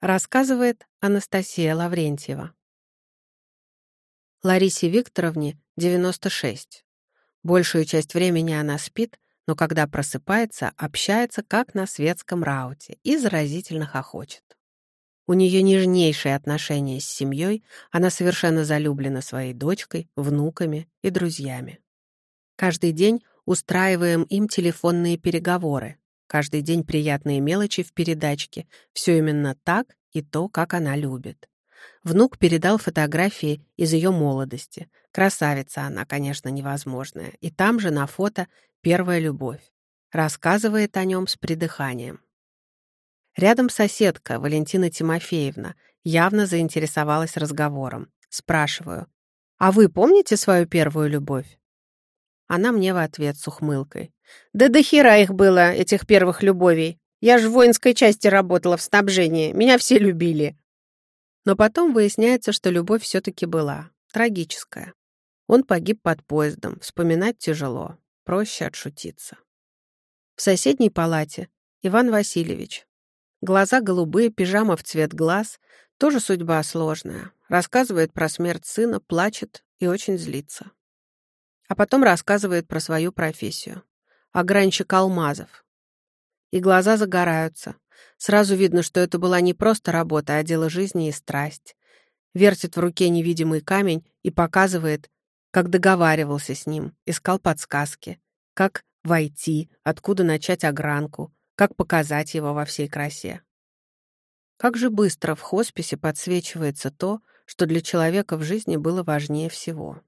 Рассказывает Анастасия Лаврентьева. Ларисе Викторовне 96. Большую часть времени она спит, но когда просыпается, общается как на светском рауте и заразительно хохочет. У нее нежнейшие отношения с семьей, она совершенно залюблена своей дочкой, внуками и друзьями. Каждый день устраиваем им телефонные переговоры, Каждый день приятные мелочи в передачке. Все именно так и то, как она любит. Внук передал фотографии из ее молодости. Красавица она, конечно, невозможная. И там же на фото первая любовь. Рассказывает о нем с придыханием. Рядом соседка, Валентина Тимофеевна, явно заинтересовалась разговором. Спрашиваю, «А вы помните свою первую любовь?» Она мне в ответ с ухмылкой. «Да до хера их было, этих первых любовей. Я же в воинской части работала в снабжении. Меня все любили». Но потом выясняется, что любовь все-таки была. Трагическая. Он погиб под поездом. Вспоминать тяжело. Проще отшутиться. В соседней палате Иван Васильевич. Глаза голубые, пижама в цвет глаз. Тоже судьба сложная. Рассказывает про смерть сына, плачет и очень злится. А потом рассказывает про свою профессию. Огранщик алмазов. И глаза загораются. Сразу видно, что это была не просто работа, а дело жизни и страсть. Вертит в руке невидимый камень и показывает, как договаривался с ним, искал подсказки, как войти, откуда начать огранку, как показать его во всей красе. Как же быстро в хосписе подсвечивается то, что для человека в жизни было важнее всего.